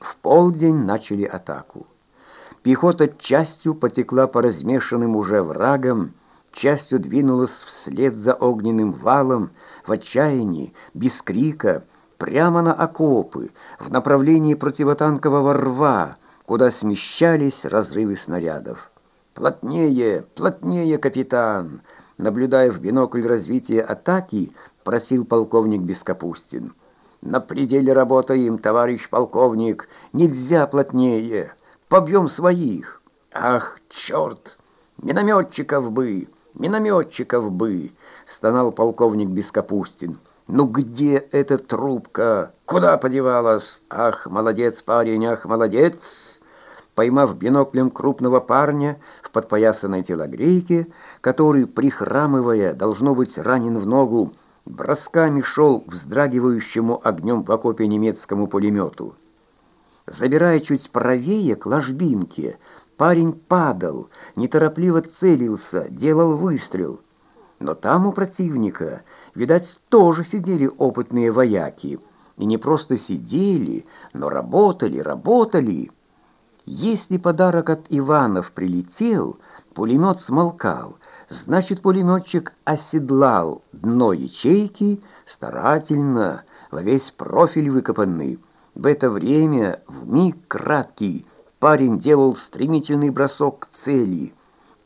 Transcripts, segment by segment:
В полдень начали атаку. Пехота частью потекла по размешанным уже врагам, частью двинулась вслед за огненным валом, в отчаянии, без крика, прямо на окопы, в направлении противотанкового рва, куда смещались разрывы снарядов. «Плотнее, плотнее, капитан!» Наблюдая в бинокль развития атаки, просил полковник Бескапустин. «На пределе работаем, товарищ полковник! Нельзя плотнее! Побьем своих!» «Ах, черт! Минометчиков бы! Минометчиков бы!» Стонал полковник Бескапустин. «Ну где эта трубка? Куда подевалась? Ах, молодец, парень, ах, молодец!» Поймав биноклем крупного парня в подпоясанной телогрейке, который, прихрамывая, должно быть ранен в ногу, бросками шел к вздрагивающему огнем в окопе немецкому пулемету. Забирая чуть правее к ложбинке, парень падал, неторопливо целился, делал выстрел. Но там у противника, видать, тоже сидели опытные вояки. И не просто сидели, но работали, работали. Если подарок от Иванов прилетел, пулемет смолкал, Значит, пулеметчик оседлал дно ячейки старательно, во весь профиль выкопанный. В это время, в миг краткий, парень делал стремительный бросок к цели.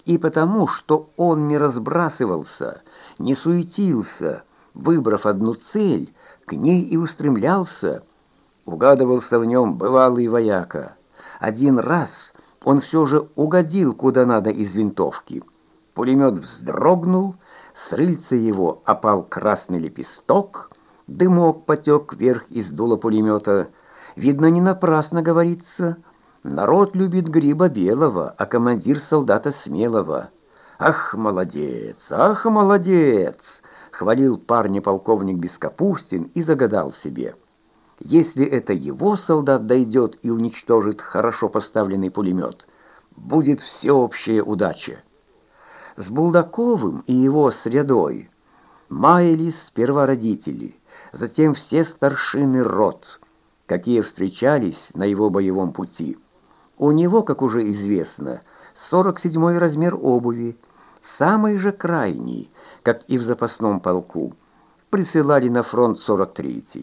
И потому, что он не разбрасывался, не суетился, выбрав одну цель, к ней и устремлялся, угадывался в нем бывалый вояка. Один раз он все же угодил куда надо из винтовки — Пулемет вздрогнул, с рыльца его опал красный лепесток, дымок потек вверх из дула пулемета. Видно, не напрасно говорится. Народ любит гриба белого, а командир солдата смелого. «Ах, молодец! Ах, молодец!» — хвалил парня полковник Бескапустин и загадал себе. «Если это его солдат дойдет и уничтожит хорошо поставленный пулемет, будет всеобщая удача» с Булдаковым и его средой маялись сперва родители, затем все старшины род, какие встречались на его боевом пути. У него, как уже известно, 47-й размер обуви, самый же крайний, как и в запасном полку, присылали на фронт 43-й.